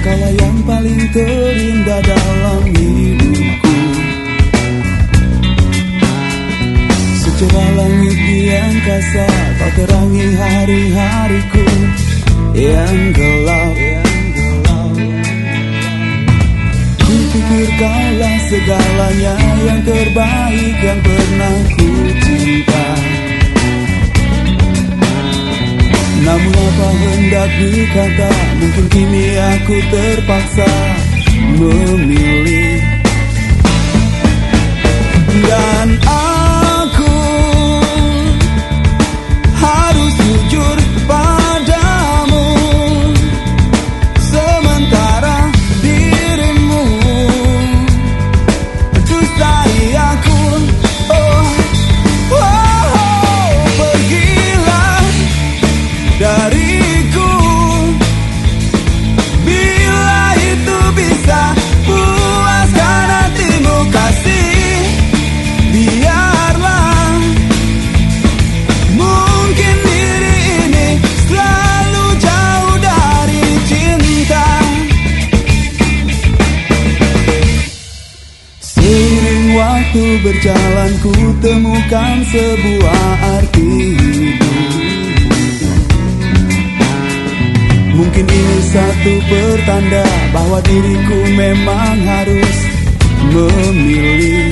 Kaulah yang paling terindah dalam hidupku. Secerah langit di angkasa Tak terangi hari-hariku. Yang gelap Kupikir kaulah segalanya Yang terbaik yang pernah ku cinta Apa hendak dikata Mungkin kini aku terpaksa memilih waktu berjalan ku temukan sebuah arti Mungkin ini satu pertanda bahwa diriku memang harus memilih